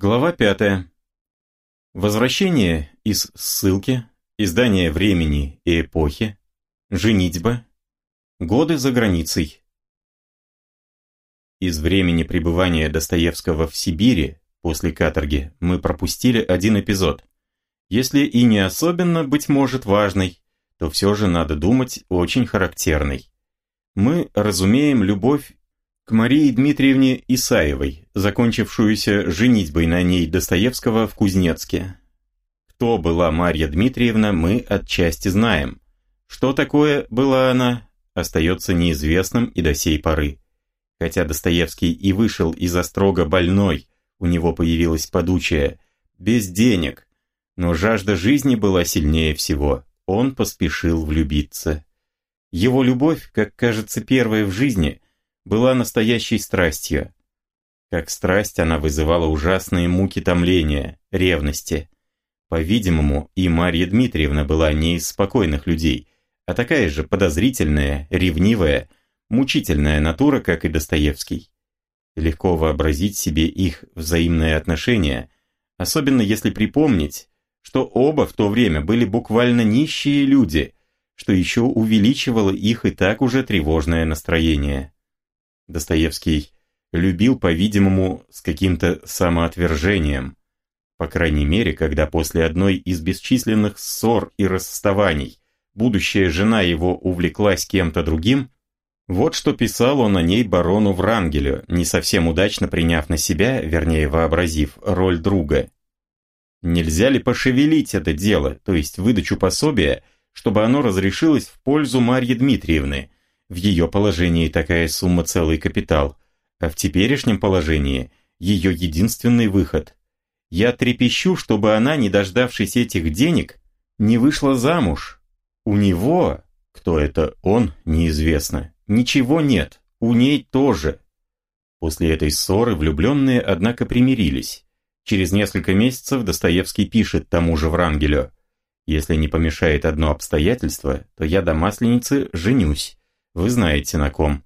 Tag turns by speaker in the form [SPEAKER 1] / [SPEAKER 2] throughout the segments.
[SPEAKER 1] Глава пятая. Возвращение из ссылки, издание времени и эпохи, женитьба, годы за границей. Из времени пребывания Достоевского в Сибири после каторги мы пропустили один эпизод. Если и не особенно, быть может, важный, то все же, надо думать, очень характерный. Мы разумеем любовь к Марии Дмитриевне Исаевой, закончившуюся женитьбой на ней Достоевского в Кузнецке. Кто была Марья Дмитриевна, мы отчасти знаем. Что такое была она, остается неизвестным и до сей поры. Хотя Достоевский и вышел из острога больной, у него появилась подучая, без денег, но жажда жизни была сильнее всего, он поспешил влюбиться. Его любовь, как кажется первая в жизни – была настоящей страстью. Как страсть она вызывала ужасные муки томления, ревности. По-видимому, и Марья Дмитриевна была не из спокойных людей, а такая же подозрительная, ревнивая, мучительная натура, как и Достоевский. Легко вообразить себе их взаимные отношения, особенно если припомнить, что оба в то время были буквально нищие люди, что еще увеличивало их и так уже тревожное настроение. Достоевский любил, по-видимому, с каким-то самоотвержением. По крайней мере, когда после одной из бесчисленных ссор и расставаний будущая жена его увлеклась кем-то другим, вот что писал он о ней барону Врангелю, не совсем удачно приняв на себя, вернее вообразив, роль друга. Нельзя ли пошевелить это дело, то есть выдачу пособия, чтобы оно разрешилось в пользу Марьи Дмитриевны, в ее положении такая сумма целый капитал, а в теперешнем положении ее единственный выход. Я трепещу, чтобы она, не дождавшись этих денег, не вышла замуж. У него, кто это он, неизвестно, ничего нет, у ней тоже. После этой ссоры влюбленные, однако, примирились. Через несколько месяцев Достоевский пишет тому же Врангелю, «Если не помешает одно обстоятельство, то я до Масленицы женюсь, вы знаете на ком.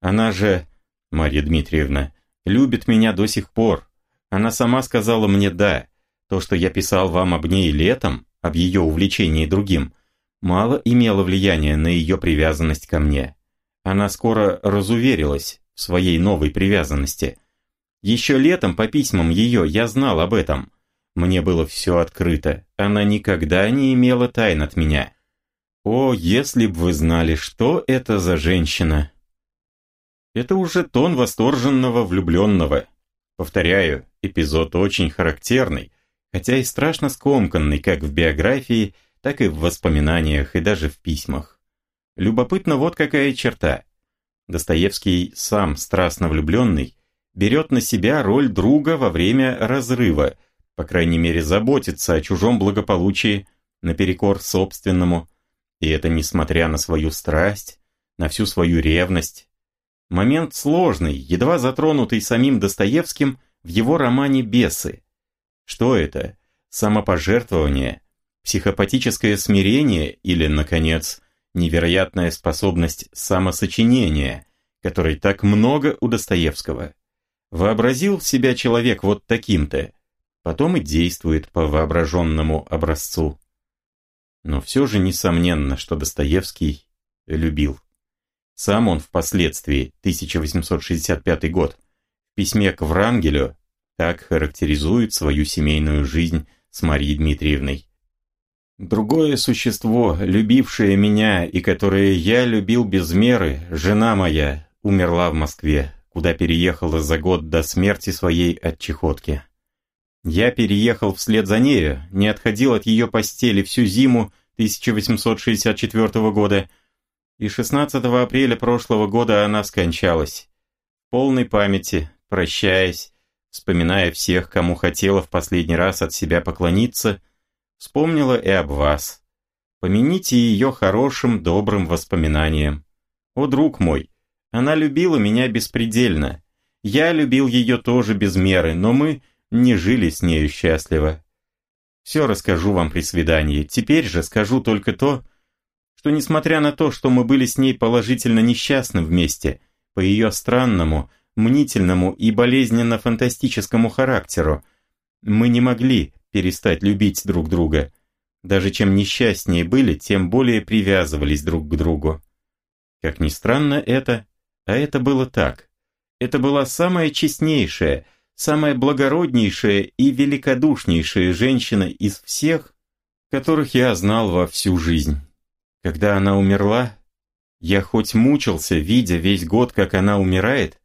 [SPEAKER 1] Она же, Марья Дмитриевна, любит меня до сих пор. Она сама сказала мне «да». То, что я писал вам об ней летом, об ее увлечении другим, мало имело влияния на ее привязанность ко мне. Она скоро разуверилась в своей новой привязанности. Еще летом по письмам ее я знал об этом. Мне было все открыто. Она никогда не имела тайн от меня. О, если б вы знали, что это за женщина! Это уже тон восторженного влюбленного. Повторяю, эпизод очень характерный, хотя и страшно скомканный как в биографии, так и в воспоминаниях и даже в письмах. Любопытно вот какая черта. Достоевский, сам страстно влюбленный, берет на себя роль друга во время разрыва, по крайней мере заботится о чужом благополучии, наперекор собственному, и это несмотря на свою страсть, на всю свою ревность. Момент сложный, едва затронутый самим Достоевским в его романе «Бесы». Что это? Самопожертвование? Психопатическое смирение или, наконец, невероятная способность самосочинения, которой так много у Достоевского? Вообразил себя человек вот таким-то, потом и действует по воображенному образцу. Но все же несомненно, что Достоевский любил. Сам он впоследствии, 1865 год, в письме к Врангелю так характеризует свою семейную жизнь с Марией Дмитриевной. Другое существо, любившее меня и которое я любил без меры, жена моя, умерла в Москве, куда переехала за год до смерти своей от чехотки. Я переехал вслед за нею, не отходил от ее постели всю зиму 1864 года, и 16 апреля прошлого года она скончалась. В полной памяти, прощаясь, вспоминая всех, кому хотела в последний раз от себя поклониться, вспомнила и об вас. Помяните ее хорошим, добрым воспоминанием. О, друг мой, она любила меня беспредельно. Я любил ее тоже без меры, но мы не жили с нею счастливо. Все расскажу вам при свидании. Теперь же скажу только то, что несмотря на то, что мы были с ней положительно несчастны вместе, по ее странному, мнительному и болезненно-фантастическому характеру, Мы не могли перестать любить друг друга. Даже чем несчастнее были, тем более привязывались друг к другу. Как ни странно это, а это было так. Это была самая честнейшая, самая благороднейшая и великодушнейшая женщина из всех, которых я знал во всю жизнь. Когда она умерла, я хоть мучился, видя весь год, как она умирает,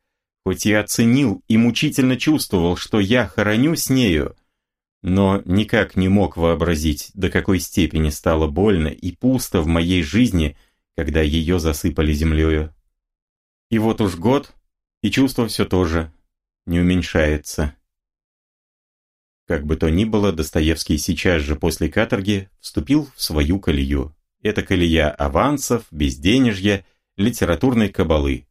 [SPEAKER 1] хоть я оценил и мучительно чувствовал, что я хороню с нею, но никак не мог вообразить, до какой степени стало больно и пусто в моей жизни, когда ее засыпали землею. И вот уж год, и чувство все тоже не уменьшается. Как бы то ни было, Достоевский сейчас же после каторги вступил в свою колею. Это колея авансов, безденежья, литературной кабалы.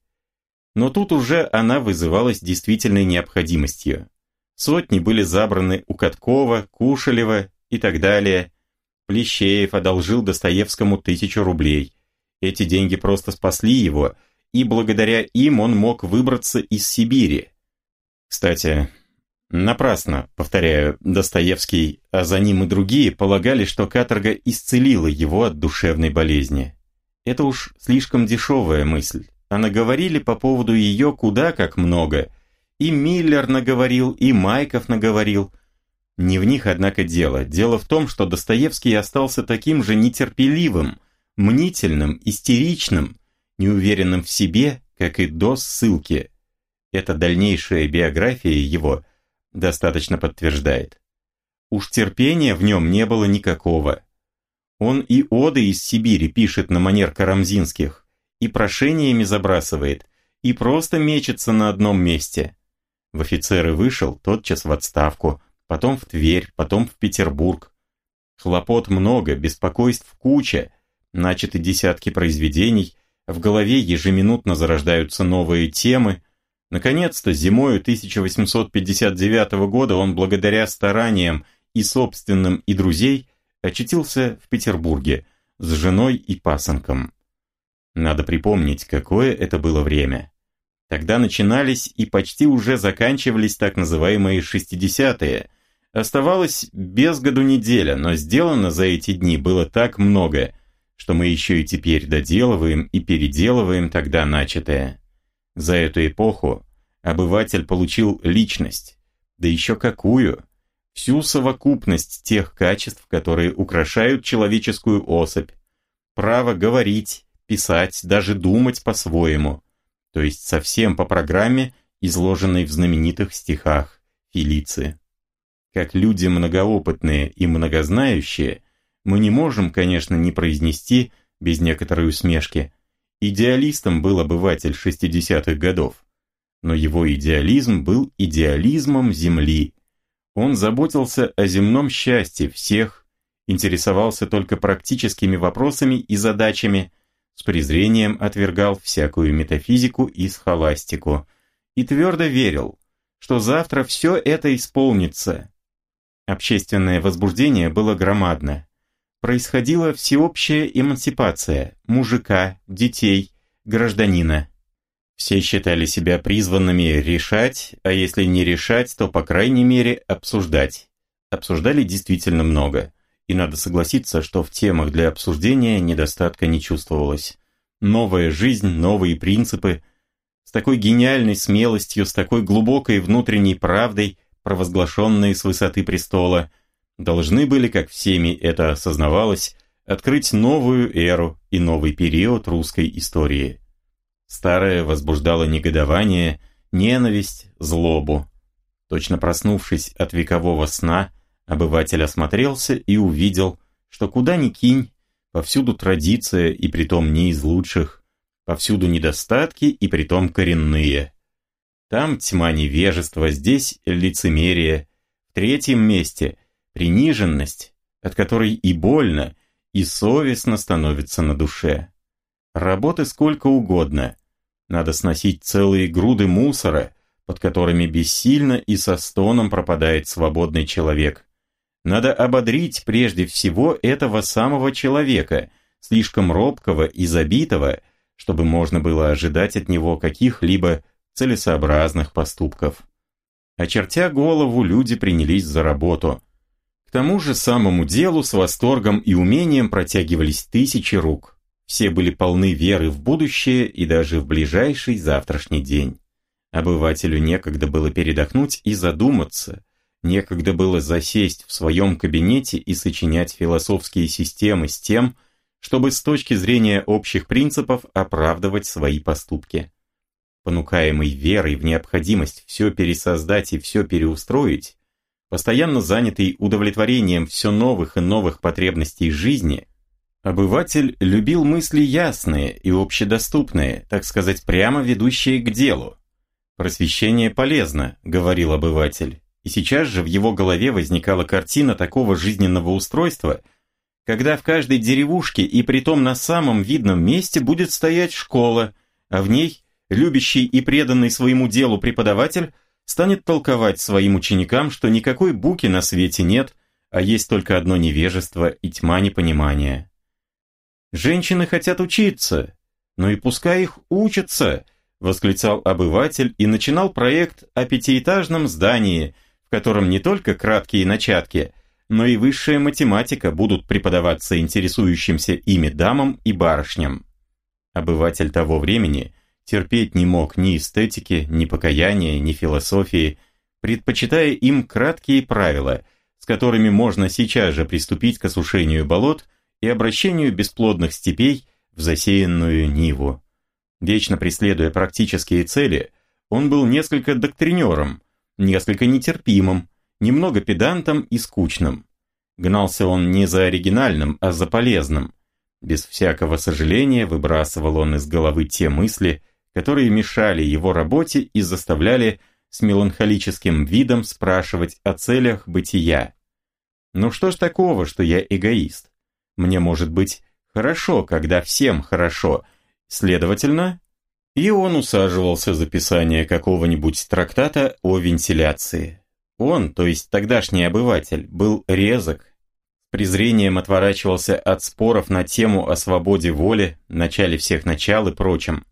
[SPEAKER 1] Но тут уже она вызывалась действительной необходимостью. Сотни были забраны у Каткова, Кушелева и так далее. Плещеев одолжил Достоевскому тысячу рублей. Эти деньги просто спасли его, и благодаря им он мог выбраться из Сибири. Кстати, напрасно, повторяю, Достоевский, а за ним и другие полагали, что каторга исцелила его от душевной болезни. Это уж слишком дешевая мысль а наговорили по поводу ее куда как много. И Миллер наговорил, и Майков наговорил. Не в них, однако, дело. Дело в том, что Достоевский остался таким же нетерпеливым, мнительным, истеричным, неуверенным в себе, как и до ссылки. Эта дальнейшая биография его достаточно подтверждает. Уж терпения в нем не было никакого. Он и оды из Сибири пишет на манер Карамзинских и прошениями забрасывает, и просто мечется на одном месте. В офицеры вышел, тотчас в отставку, потом в Тверь, потом в Петербург. Хлопот много, беспокойств куча, начаты десятки произведений, в голове ежеминутно зарождаются новые темы. Наконец-то, зимою 1859 года он благодаря стараниям и собственным, и друзей очутился в Петербурге с женой и пасынком. Надо припомнить, какое это было время. Тогда начинались и почти уже заканчивались так называемые «шестидесятые». Оставалось без году неделя, но сделано за эти дни было так много, что мы еще и теперь доделываем и переделываем тогда начатое. За эту эпоху обыватель получил личность, да еще какую, всю совокупность тех качеств, которые украшают человеческую особь, право говорить, писать, даже думать по-своему, то есть совсем по программе, изложенной в знаменитых стихах Фелиции. Как люди многоопытные и многознающие, мы не можем, конечно, не произнести, без некоторой усмешки, идеалистом был обыватель 60-х годов, но его идеализм был идеализмом Земли. Он заботился о земном счастье всех, интересовался только практическими вопросами и задачами, с презрением отвергал всякую метафизику и схоластику и твердо верил, что завтра все это исполнится. Общественное возбуждение было громадно. Происходила всеобщая эмансипация мужика, детей, гражданина. Все считали себя призванными решать, а если не решать, то по крайней мере обсуждать. Обсуждали действительно много и надо согласиться, что в темах для обсуждения недостатка не чувствовалось. Новая жизнь, новые принципы, с такой гениальной смелостью, с такой глубокой внутренней правдой, провозглашенные с высоты престола, должны были, как всеми это осознавалось, открыть новую эру и новый период русской истории. Старое возбуждало негодование, ненависть, злобу. Точно проснувшись от векового сна, Обыватель осмотрелся и увидел, что куда ни кинь, повсюду традиция и притом не из лучших, повсюду недостатки и притом коренные. Там тьма невежества, здесь лицемерие, в третьем месте приниженность, от которой и больно, и совестно становится на душе. Работы сколько угодно. Надо сносить целые груды мусора, под которыми бессильно и со стоном пропадает свободный человек. Надо ободрить прежде всего этого самого человека, слишком робкого и забитого, чтобы можно было ожидать от него каких-либо целесообразных поступков. Очертя голову, люди принялись за работу. К тому же самому делу с восторгом и умением протягивались тысячи рук. Все были полны веры в будущее и даже в ближайший завтрашний день. Обывателю некогда было передохнуть и задуматься, некогда было засесть в своем кабинете и сочинять философские системы с тем, чтобы с точки зрения общих принципов оправдывать свои поступки. Понукаемый верой в необходимость все пересоздать и все переустроить, постоянно занятый удовлетворением все новых и новых потребностей жизни, обыватель любил мысли ясные и общедоступные, так сказать, прямо ведущие к делу. «Просвещение полезно», — говорил обыватель, и сейчас же в его голове возникала картина такого жизненного устройства — когда в каждой деревушке и притом на самом видном месте будет стоять школа, а в ней любящий и преданный своему делу преподаватель станет толковать своим ученикам, что никакой буки на свете нет, а есть только одно невежество и тьма непонимания. «Женщины хотят учиться, но и пускай их учатся», восклицал обыватель и начинал проект о пятиэтажном здании, в котором не только краткие начатки – но и высшая математика будут преподаваться интересующимся ими дамам и барышням. Обыватель того времени терпеть не мог ни эстетики, ни покаяния, ни философии, предпочитая им краткие правила, с которыми можно сейчас же приступить к осушению болот и обращению бесплодных степей в засеянную Ниву. Вечно преследуя практические цели, он был несколько доктринером, несколько нетерпимым, немного педантом и скучным. Гнался он не за оригинальным, а за полезным. Без всякого сожаления выбрасывал он из головы те мысли, которые мешали его работе и заставляли с меланхолическим видом спрашивать о целях бытия. Ну что ж такого, что я эгоист? Мне может быть хорошо, когда всем хорошо. Следовательно, и он усаживался за писание какого-нибудь трактата о вентиляции. Он, то есть тогдашний обыватель, был резок, презрением отворачивался от споров на тему о свободе воли, начале всех начал и прочем.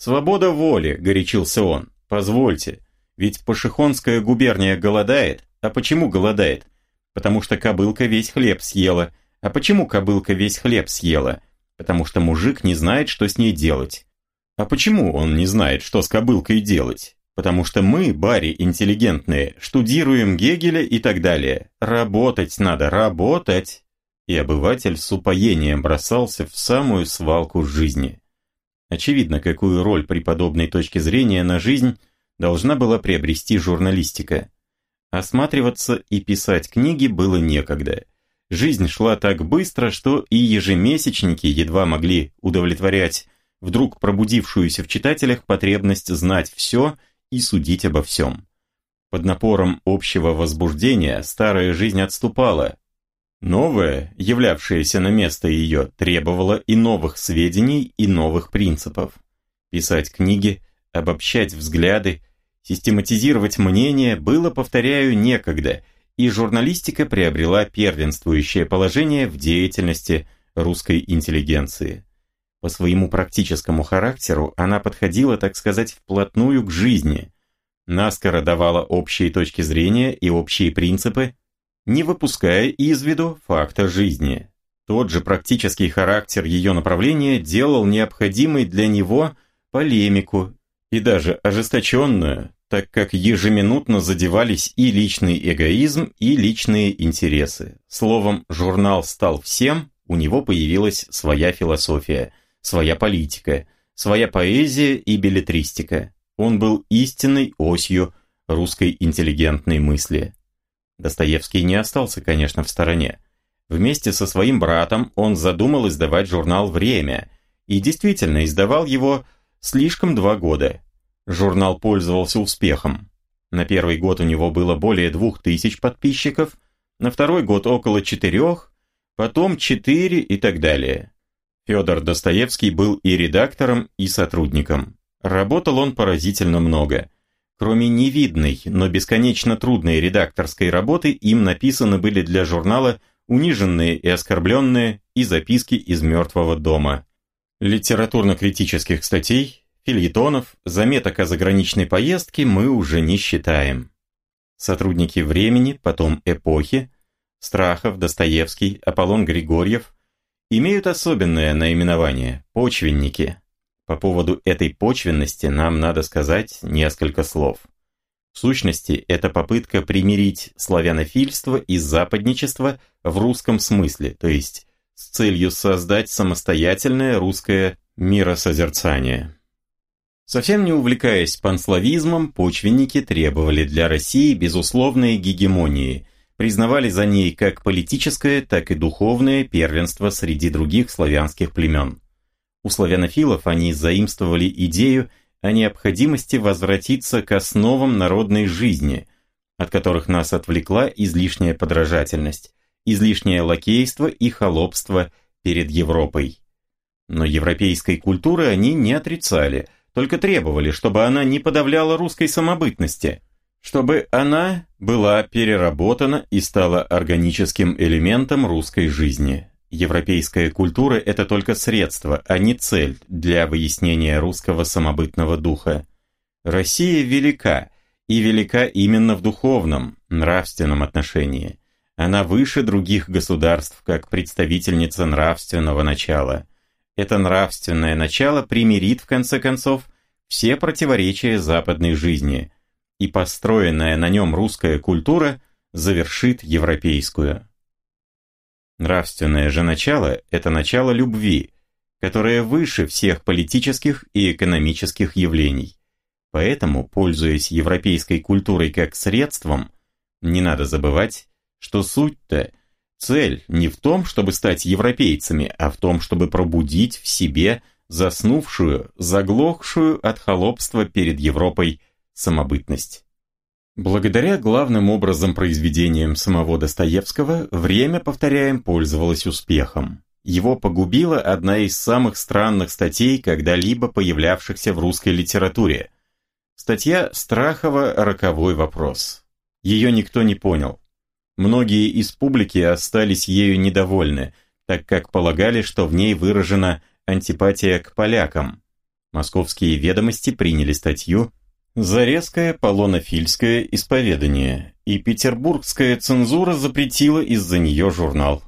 [SPEAKER 1] «Свобода воли», — горячился он, — «позвольте, ведь Пашихонская губерния голодает, а почему голодает? Потому что кобылка весь хлеб съела. А почему кобылка весь хлеб съела? Потому что мужик не знает, что с ней делать. А почему он не знает, что с кобылкой делать? потому что мы, бари интеллигентные, штудируем Гегеля и так далее. Работать надо, работать!» И обыватель с упоением бросался в самую свалку жизни. Очевидно, какую роль при подобной точке зрения на жизнь должна была приобрести журналистика. Осматриваться и писать книги было некогда. Жизнь шла так быстро, что и ежемесячники едва могли удовлетворять вдруг пробудившуюся в читателях потребность знать все – и судить обо всем. Под напором общего возбуждения старая жизнь отступала. Новая, являвшаяся на место ее, требовала и новых сведений, и новых принципов. Писать книги, обобщать взгляды, систематизировать мнения было, повторяю, некогда, и журналистика приобрела первенствующее положение в деятельности русской интеллигенции. По своему практическому характеру она подходила, так сказать, вплотную к жизни, наскоро давала общие точки зрения и общие принципы, не выпуская из виду факта жизни. Тот же практический характер ее направления делал необходимой для него полемику и даже ожесточенную, так как ежеминутно задевались и личный эгоизм, и личные интересы. Словом, журнал стал всем, у него появилась своя философия – своя политика, своя поэзия и билетристика. Он был истинной осью русской интеллигентной мысли. Достоевский не остался, конечно, в стороне. Вместе со своим братом он задумал издавать журнал «Время» и действительно издавал его слишком два года. Журнал пользовался успехом. На первый год у него было более двух тысяч подписчиков, на второй год около четырех, потом четыре и так далее. Федор Достоевский был и редактором, и сотрудником. Работал он поразительно много. Кроме невидной, но бесконечно трудной редакторской работы, им написаны были для журнала униженные и оскорбленные и записки из мертвого дома. Литературно-критических статей, фильетонов, заметок о заграничной поездке мы уже не считаем. Сотрудники времени, потом эпохи, Страхов, Достоевский, Аполлон Григорьев имеют особенное наименование – почвенники. По поводу этой почвенности нам надо сказать несколько слов. В сущности, это попытка примирить славянофильство и западничество в русском смысле, то есть с целью создать самостоятельное русское миросозерцание. Совсем не увлекаясь панславизмом, почвенники требовали для России безусловной гегемонии, признавали за ней как политическое, так и духовное первенство среди других славянских племен. У славянофилов они заимствовали идею о необходимости возвратиться к основам народной жизни, от которых нас отвлекла излишняя подражательность, излишнее лакейство и холопство перед Европой. Но европейской культуры они не отрицали – только требовали, чтобы она не подавляла русской самобытности, чтобы она была переработана и стала органическим элементом русской жизни. Европейская культура – это только средство, а не цель для выяснения русского самобытного духа. Россия велика, и велика именно в духовном, нравственном отношении. Она выше других государств, как представительница нравственного начала. Это нравственное начало примирит, в конце концов, все противоречия западной жизни, и построенная на нем русская культура завершит европейскую. Нравственное же начало – это начало любви, которое выше всех политических и экономических явлений. Поэтому, пользуясь европейской культурой как средством, не надо забывать, что суть-то Цель не в том, чтобы стать европейцами, а в том, чтобы пробудить в себе заснувшую, заглохшую от холопства перед Европой самобытность. Благодаря главным образом произведениям самого Достоевского, время, повторяем, пользовалось успехом. Его погубила одна из самых странных статей, когда-либо появлявшихся в русской литературе. Статья Страхова «Роковой вопрос». Ее никто не понял. Многие из публики остались ею недовольны, так как полагали, что в ней выражена антипатия к полякам. Московские ведомости приняли статью за резкое полонофильское исповедание, и петербургская цензура запретила из-за нее журнал.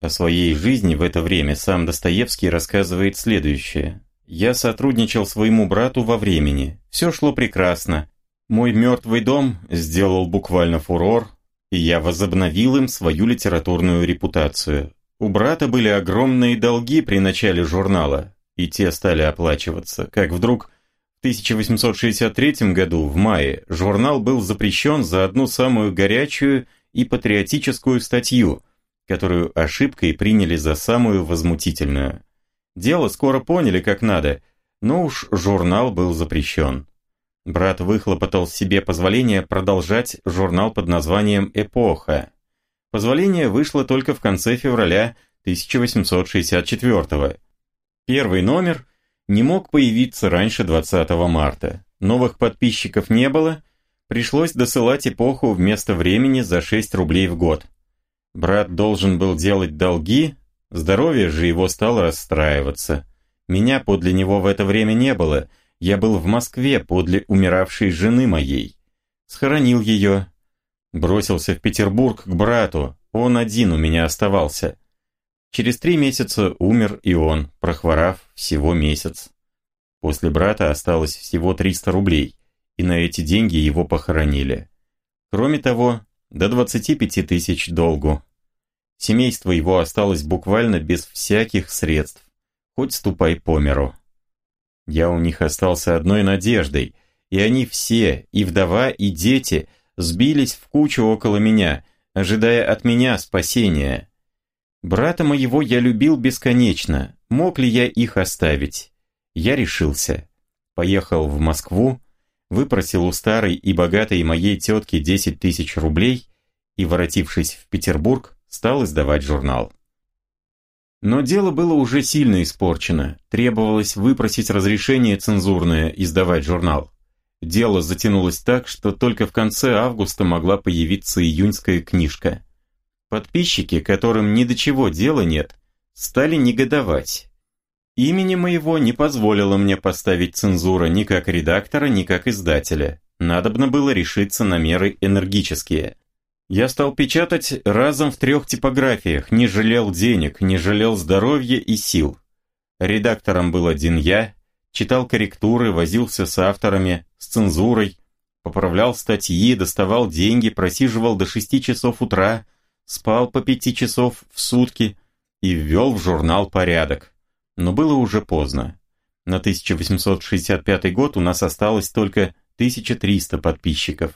[SPEAKER 1] О своей жизни в это время сам Достоевский рассказывает следующее. «Я сотрудничал своему брату во времени. Все шло прекрасно. Мой мертвый дом сделал буквально фурор, и я возобновил им свою литературную репутацию. У брата были огромные долги при начале журнала, и те стали оплачиваться, как вдруг в 1863 году, в мае, журнал был запрещен за одну самую горячую и патриотическую статью, которую ошибкой приняли за самую возмутительную. Дело скоро поняли как надо, но уж журнал был запрещен. Брат выхлопотал себе позволение продолжать журнал под названием «Эпоха». Позволение вышло только в конце февраля 1864 -го. Первый номер не мог появиться раньше 20 марта. Новых подписчиков не было, пришлось досылать эпоху вместо времени за 6 рублей в год. Брат должен был делать долги, здоровье же его стало расстраиваться. Меня подле него в это время не было – я был в Москве подле умиравшей жены моей. Схоронил ее. Бросился в Петербург к брату, он один у меня оставался. Через три месяца умер и он, прохворав всего месяц. После брата осталось всего 300 рублей, и на эти деньги его похоронили. Кроме того, до 25 тысяч долгу. Семейство его осталось буквально без всяких средств, хоть ступай по миру. Я у них остался одной надеждой, и они все, и вдова, и дети, сбились в кучу около меня, ожидая от меня спасения. Брата моего я любил бесконечно, мог ли я их оставить? Я решился. Поехал в Москву, выпросил у старой и богатой моей тетки 10 тысяч рублей и, воротившись в Петербург, стал издавать журнал. Но дело было уже сильно испорчено, требовалось выпросить разрешение цензурное издавать журнал. Дело затянулось так, что только в конце августа могла появиться июньская книжка. Подписчики, которым ни до чего дела нет, стали негодовать. Имени моего не позволило мне поставить цензура ни как редактора, ни как издателя. Надобно было решиться на меры энергические. Я стал печатать разом в трех типографиях, не жалел денег, не жалел здоровья и сил. Редактором был один я, читал корректуры, возился с авторами, с цензурой, поправлял статьи, доставал деньги, просиживал до шести часов утра, спал по пяти часов в сутки и ввел в журнал порядок. Но было уже поздно. На 1865 год у нас осталось только 1300 подписчиков.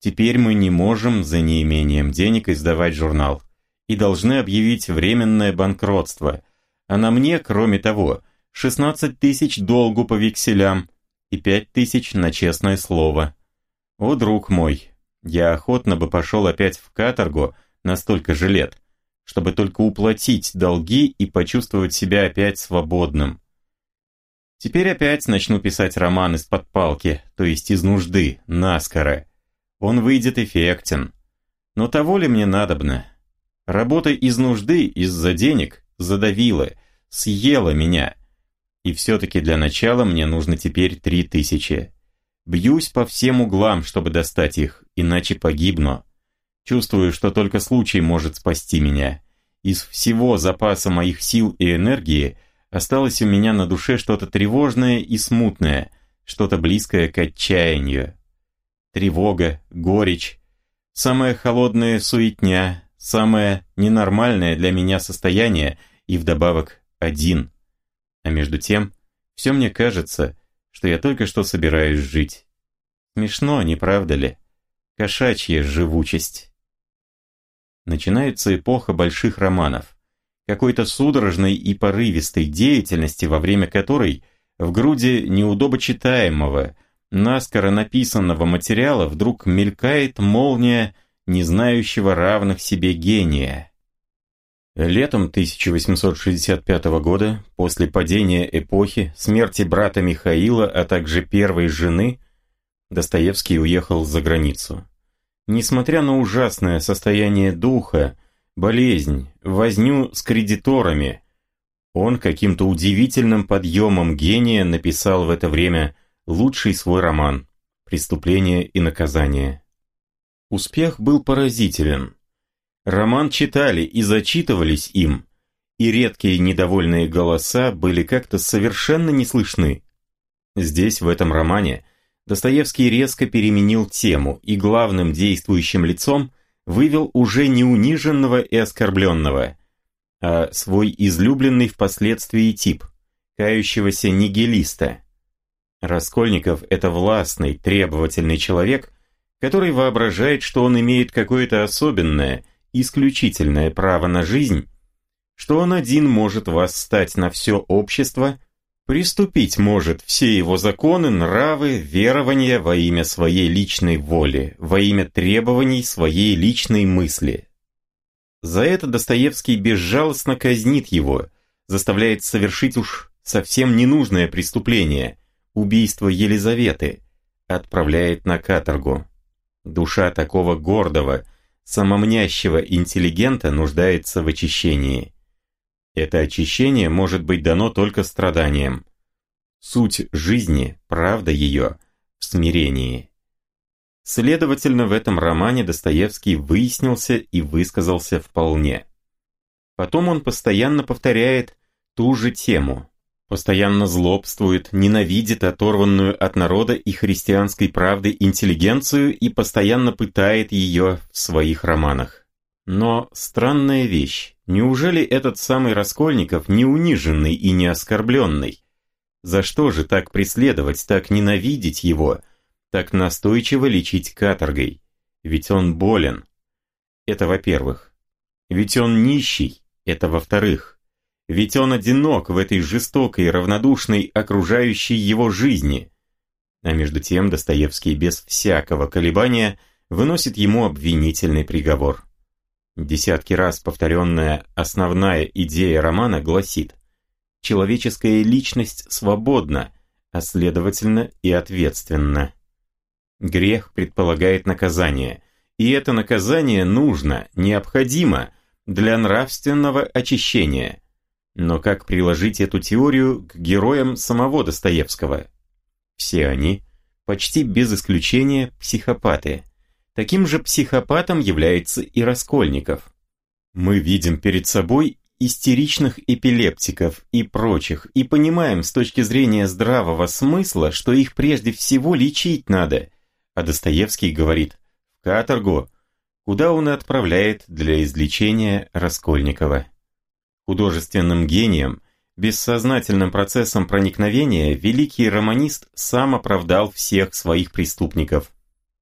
[SPEAKER 1] Теперь мы не можем за неимением денег издавать журнал и должны объявить временное банкротство. А на мне, кроме того, 16 тысяч долгу по векселям и 5 тысяч на честное слово. О, друг мой, я охотно бы пошел опять в каторгу на столько же лет, чтобы только уплатить долги и почувствовать себя опять свободным. Теперь опять начну писать роман из-под палки, то есть из нужды, наскоро. Он выйдет эффектен. Но того ли мне надобно? Работа из нужды, из-за денег, задавила, съела меня. И все-таки для начала мне нужно теперь три тысячи. Бьюсь по всем углам, чтобы достать их, иначе погибну. Чувствую, что только случай может спасти меня. Из всего запаса моих сил и энергии осталось у меня на душе что-то тревожное и смутное, что-то близкое к отчаянию тревога, горечь, самая холодная суетня, самое ненормальное для меня состояние и вдобавок один. А между тем, все мне кажется, что я только что собираюсь жить. Смешно, не правда ли? Кошачья живучесть. Начинается эпоха больших романов, какой-то судорожной и порывистой деятельности, во время которой в груди неудобочитаемого, наскоро написанного материала вдруг мелькает молния не знающего равных себе гения. Летом 1865 года, после падения эпохи, смерти брата Михаила, а также первой жены, Достоевский уехал за границу. Несмотря на ужасное состояние духа, болезнь, возню с кредиторами, он каким-то удивительным подъемом гения написал в это время лучший свой роман «Преступление и наказание». Успех был поразителен. Роман читали и зачитывались им, и редкие недовольные голоса были как-то совершенно не слышны. Здесь, в этом романе, Достоевский резко переменил тему и главным действующим лицом вывел уже не униженного и оскорбленного, а свой излюбленный впоследствии тип – кающегося нигилиста – Раскольников – это властный, требовательный человек, который воображает, что он имеет какое-то особенное, исключительное право на жизнь, что он один может восстать на все общество, приступить может все его законы, нравы, верования во имя своей личной воли, во имя требований своей личной мысли. За это Достоевский безжалостно казнит его, заставляет совершить уж совсем ненужное преступление – убийство Елизаветы, отправляет на каторгу. Душа такого гордого, самомнящего интеллигента нуждается в очищении. Это очищение может быть дано только страданием. Суть жизни, правда ее, в смирении. Следовательно, в этом романе Достоевский выяснился и высказался вполне. Потом он постоянно повторяет ту же тему постоянно злобствует, ненавидит оторванную от народа и христианской правды интеллигенцию и постоянно пытает ее в своих романах. Но странная вещь, неужели этот самый Раскольников не униженный и не оскорбленный? За что же так преследовать, так ненавидеть его, так настойчиво лечить каторгой? Ведь он болен. Это во-первых. Ведь он нищий. Это во-вторых. Ведь он одинок в этой жестокой, равнодушной окружающей его жизни. А между тем Достоевский без всякого колебания выносит ему обвинительный приговор. Десятки раз повторенная основная идея романа гласит «Человеческая личность свободна, а следовательно и ответственна». Грех предполагает наказание, и это наказание нужно, необходимо для нравственного очищения – но как приложить эту теорию к героям самого Достоевского? Все они почти без исключения психопаты. Таким же психопатом является и Раскольников. Мы видим перед собой истеричных эпилептиков и прочих и понимаем с точки зрения здравого смысла, что их прежде всего лечить надо. А Достоевский говорит «в каторгу», куда он отправляет для излечения Раскольникова. Художественным гением, бессознательным процессом проникновения великий романист сам оправдал всех своих преступников.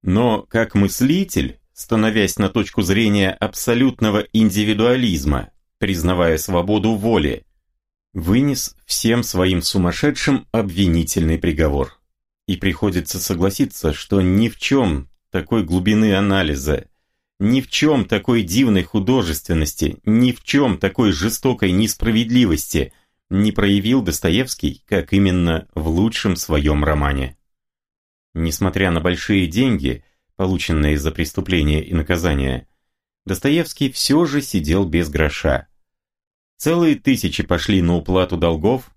[SPEAKER 1] Но как мыслитель, становясь на точку зрения абсолютного индивидуализма, признавая свободу воли, вынес всем своим сумасшедшим обвинительный приговор. И приходится согласиться, что ни в чем такой глубины анализа, ни в чем такой дивной художественности, ни в чем такой жестокой несправедливости не проявил Достоевский, как именно в лучшем своем романе. Несмотря на большие деньги, полученные за преступление и наказание, Достоевский все же сидел без гроша. Целые тысячи пошли на уплату долгов,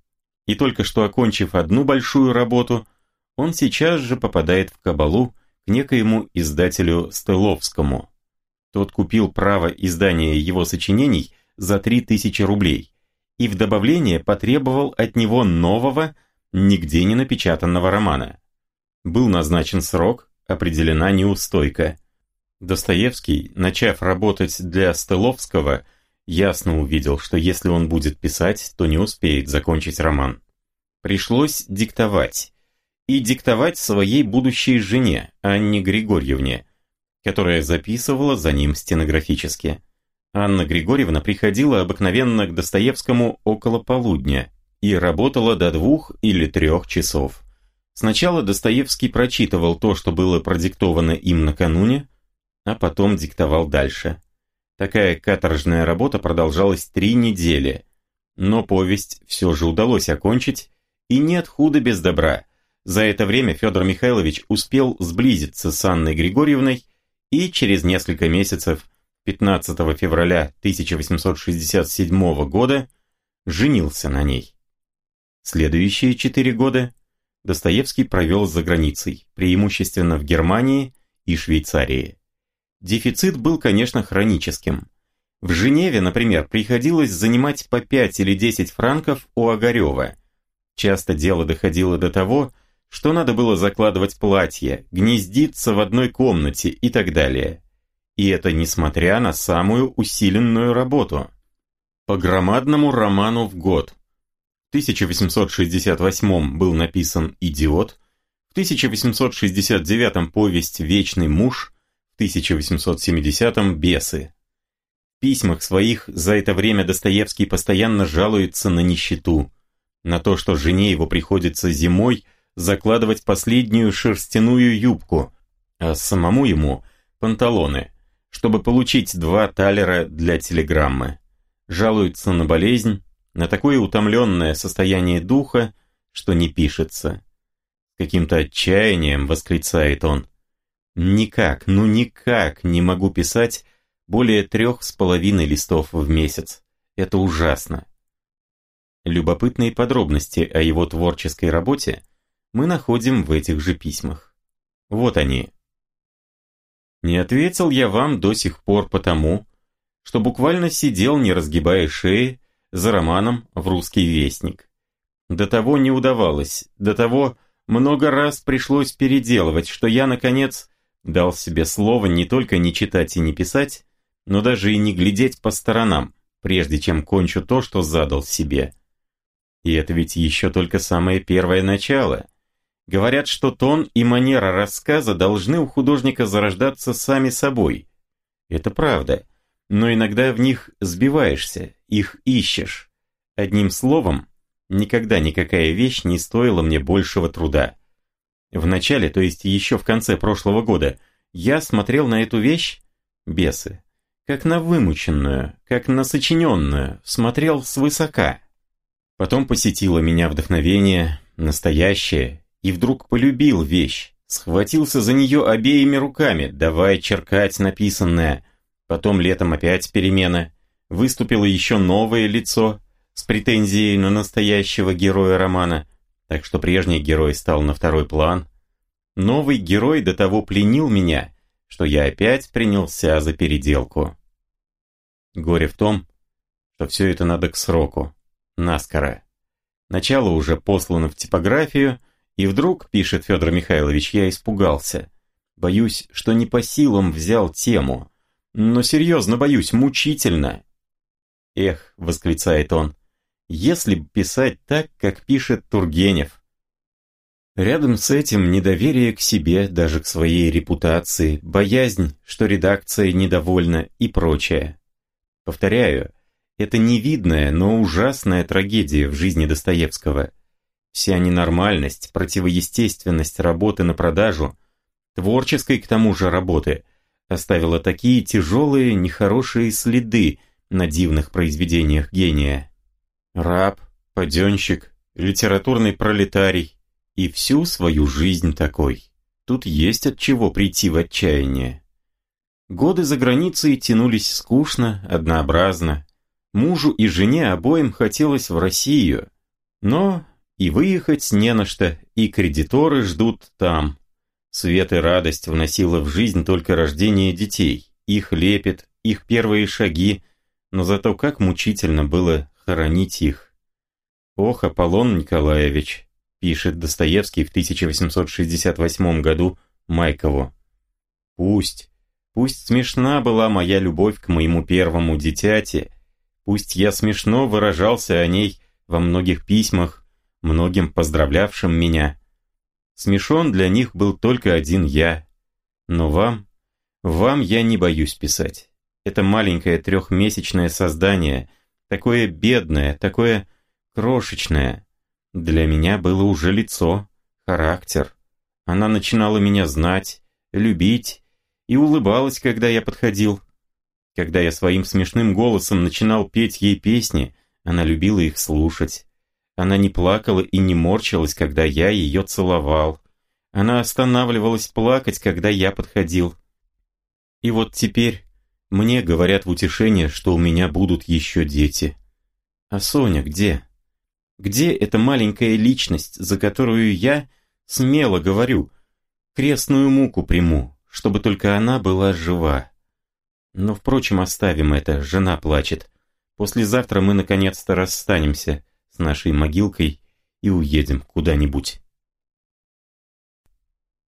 [SPEAKER 1] и только что окончив одну большую работу, он сейчас же попадает в кабалу к некоему издателю Стеловскому. Тот купил право издания его сочинений за 3000 рублей и в добавление потребовал от него нового, нигде не напечатанного романа. Был назначен срок, определена неустойка. Достоевский, начав работать для Стеловского, ясно увидел, что если он будет писать, то не успеет закончить роман. Пришлось диктовать. И диктовать своей будущей жене, Анне Григорьевне, которая записывала за ним стенографически. Анна Григорьевна приходила обыкновенно к Достоевскому около полудня и работала до двух или трех часов. Сначала Достоевский прочитывал то, что было продиктовано им накануне, а потом диктовал дальше. Такая каторжная работа продолжалась три недели, но повесть все же удалось окончить, и нет худа без добра. За это время Федор Михайлович успел сблизиться с Анной Григорьевной и через несколько месяцев, 15 февраля 1867 года, женился на ней. Следующие четыре года Достоевский провел за границей, преимущественно в Германии и Швейцарии. Дефицит был, конечно, хроническим. В Женеве, например, приходилось занимать по 5 или 10 франков у Огарева. Часто дело доходило до того, что надо было закладывать платье, гнездиться в одной комнате и так далее. И это несмотря на самую усиленную работу. По громадному роману в год. В 1868 был написан «Идиот», в 1869 повесть «Вечный муж», 1870-м «Бесы». В письмах своих за это время Достоевский постоянно жалуется на нищету, на то, что жене его приходится зимой закладывать последнюю шерстяную юбку, а самому ему панталоны, чтобы получить два талера для телеграммы. Жалуется на болезнь, на такое утомленное состояние духа, что не пишется. Каким-то отчаянием восклицает он – Никак, ну никак не могу писать более трех с половиной листов в месяц. Это ужасно. Любопытные подробности о его творческой работе мы находим в этих же письмах. Вот они. Не ответил я вам до сих пор потому, что буквально сидел, не разгибая шеи, за романом в «Русский вестник». До того не удавалось, до того много раз пришлось переделывать, что я, наконец, Дал себе слово не только не читать и не писать, но даже и не глядеть по сторонам, прежде чем кончу то, что задал себе. И это ведь еще только самое первое начало. Говорят, что тон и манера рассказа должны у художника зарождаться сами собой. Это правда, но иногда в них сбиваешься, их ищешь. Одним словом, никогда никакая вещь не стоила мне большего труда. В начале, то есть еще в конце прошлого года, я смотрел на эту вещь, бесы, как на вымученную, как на сочиненную, смотрел свысока. Потом посетило меня вдохновение, настоящее, и вдруг полюбил вещь, схватился за нее обеими руками, давая черкать написанное. Потом летом опять перемена, выступило еще новое лицо с претензией на настоящего героя романа – так что прежний герой стал на второй план. Новый герой до того пленил меня, что я опять принялся за переделку. Горе в том, что все это надо к сроку, наскоро. Начало уже послано в типографию, и вдруг, пишет Федор Михайлович, я испугался. Боюсь, что не по силам взял тему. Но серьезно боюсь, мучительно. Эх, восклицает он, если б писать так, как пишет Тургенев. Рядом с этим недоверие к себе, даже к своей репутации, боязнь, что редакция недовольна и прочее. Повторяю, это невидная, но ужасная трагедия в жизни Достоевского. Вся ненормальность, противоестественность работы на продажу, творческой к тому же работы, оставила такие тяжелые, нехорошие следы на дивных произведениях гения. Раб, паденщик, литературный пролетарий, и всю свою жизнь такой. Тут есть от чего прийти в отчаяние. Годы за границей тянулись скучно, однообразно. Мужу и жене обоим хотелось в Россию. Но и выехать не на что, и кредиторы ждут там. Свет и радость вносило в жизнь только рождение детей, их лепет, их первые шаги, но зато как мучительно было хоронить их. Ох, Аполлон Николаевич, пишет Достоевский в 1868 году Майкову. «Пусть, пусть смешна была моя любовь к моему первому дитяти, пусть я смешно выражался о ней во многих письмах, многим поздравлявшим меня. Смешон для них был только один я. Но вам, вам я не боюсь писать. Это маленькое трехмесячное создание, такое бедное, такое крошечное, для меня было уже лицо, характер. Она начинала меня знать, любить и улыбалась, когда я подходил. Когда я своим смешным голосом начинал петь ей песни, она любила их слушать. Она не плакала и не морщилась, когда я ее целовал. Она останавливалась плакать, когда я подходил. И вот теперь мне говорят в утешение, что у меня будут еще дети. А Соня где? Где эта маленькая личность, за которую я, смело говорю, крестную муку приму, чтобы только она была жива? Но, впрочем, оставим это, жена плачет. Послезавтра мы наконец-то расстанемся с нашей могилкой и уедем куда-нибудь.